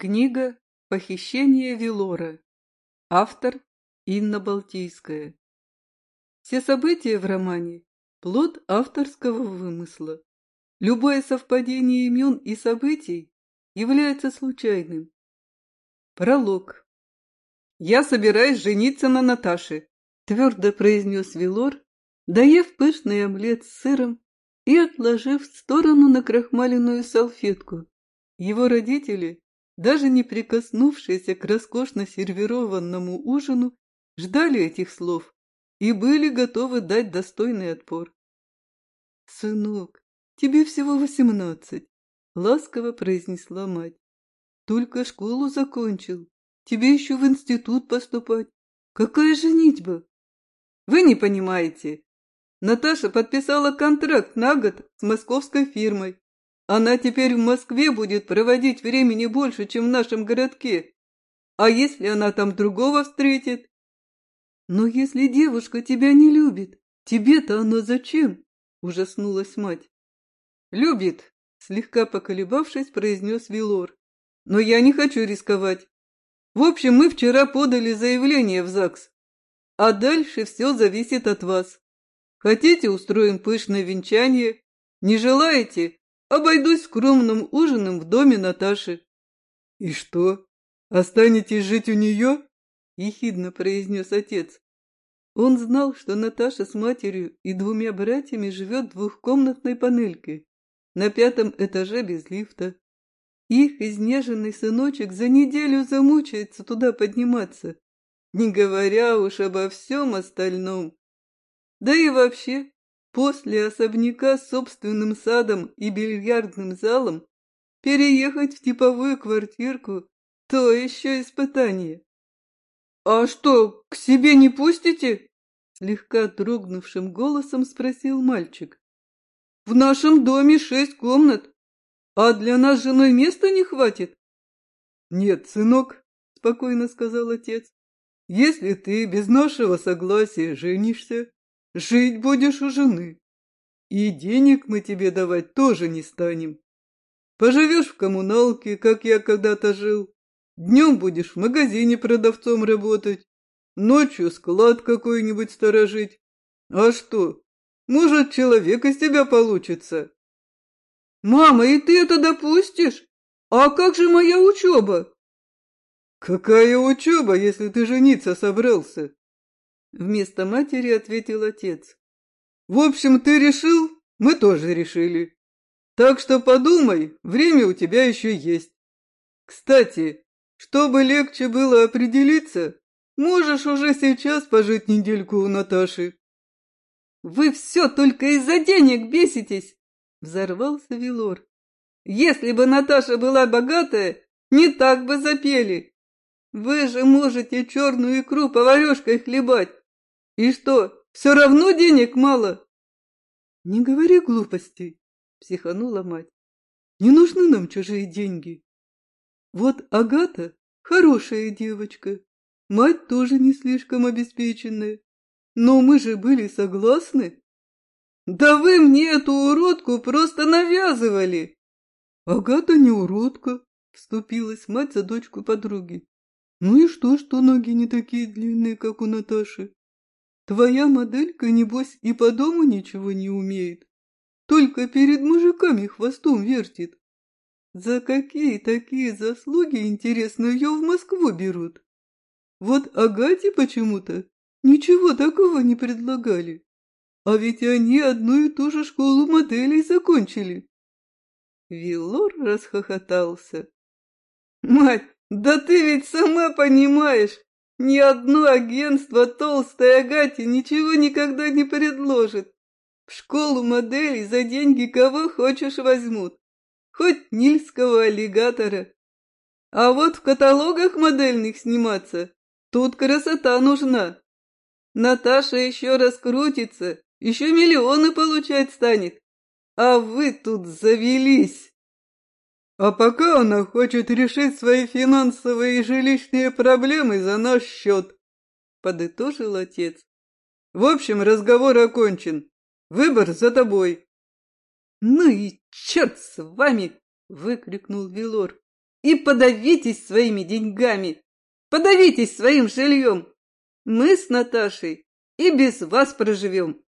Книга «Похищение Велора». Автор Инна Балтийская. Все события в романе – плод авторского вымысла. Любое совпадение имен и событий является случайным. Пролог. «Я собираюсь жениться на Наташе», – твердо произнес Велор, доев пышный омлет с сыром и отложив в сторону накрахмаленную салфетку. Его родители даже не прикоснувшиеся к роскошно сервированному ужину, ждали этих слов и были готовы дать достойный отпор. «Сынок, тебе всего восемнадцать», — ласково произнесла мать. «Только школу закончил, тебе еще в институт поступать. Какая женитьба?» «Вы не понимаете. Наташа подписала контракт на год с московской фирмой. Она теперь в Москве будет проводить времени больше, чем в нашем городке. А если она там другого встретит? Но если девушка тебя не любит, тебе-то она зачем? Ужаснулась мать. Любит, слегка поколебавшись, произнес Вилор. Но я не хочу рисковать. В общем, мы вчера подали заявление в ЗАГС. А дальше все зависит от вас. Хотите, устроим пышное венчание? Не желаете? Обойдусь скромным ужином в доме Наташи. — И что, останетесь жить у нее? — ехидно произнес отец. Он знал, что Наташа с матерью и двумя братьями живет в двухкомнатной панельке на пятом этаже без лифта. Их изнеженный сыночек за неделю замучается туда подниматься, не говоря уж обо всем остальном. Да и вообще, После особняка с собственным садом и бильярдным залом переехать в типовую квартирку – то еще испытание. «А что, к себе не пустите?» – слегка дрогнувшим голосом спросил мальчик. «В нашем доме шесть комнат, а для нас женой места не хватит?» «Нет, сынок», – спокойно сказал отец, – «если ты без нашего согласия женишься, Жить будешь у жены. И денег мы тебе давать тоже не станем. Поживешь в коммуналке, как я когда-то жил. Днем будешь в магазине продавцом работать. Ночью склад какой-нибудь сторожить. А что, может, человек из тебя получится? Мама, и ты это допустишь? А как же моя учеба? Какая учеба, если ты жениться собрался? Вместо матери ответил отец. В общем, ты решил, мы тоже решили. Так что подумай, время у тебя еще есть. Кстати, чтобы легче было определиться, можешь уже сейчас пожить недельку у Наташи. Вы все только из-за денег беситесь, взорвался Вилор. Если бы Наташа была богатая, не так бы запели. Вы же можете черную икру поварешкой хлебать, и что, все равно денег мало? Не говори глупостей, психанула мать. Не нужны нам чужие деньги. Вот Агата хорошая девочка, мать тоже не слишком обеспеченная. Но мы же были согласны. Да вы мне эту уродку просто навязывали. Агата не уродка, вступилась мать за дочку подруги. Ну и что, что ноги не такие длинные, как у Наташи? Твоя моделька, небось, и по дому ничего не умеет. Только перед мужиками хвостом вертит. За какие такие заслуги, интересно, ее в Москву берут? Вот Агате почему-то ничего такого не предлагали. А ведь они одну и ту же школу моделей закончили. Виллор расхохотался. «Мать, да ты ведь сама понимаешь, ни одно агентство толстой Агате ничего никогда не предложит. В школу моделей за деньги кого хочешь возьмут. Хоть нильского аллигатора. А вот в каталогах модельных сниматься тут красота нужна. Наташа еще раскрутится, еще миллионы получать станет. А вы тут завелись. А пока она хочет решить свои финансовые и жилищные проблемы за наш счет, — подытожил отец. В общем, разговор окончен. Выбор за тобой. — Ну и черт с вами! — выкрикнул Вилор. и подавитесь своими деньгами, подавитесь своим жильем. Мы с Наташей и без вас проживем.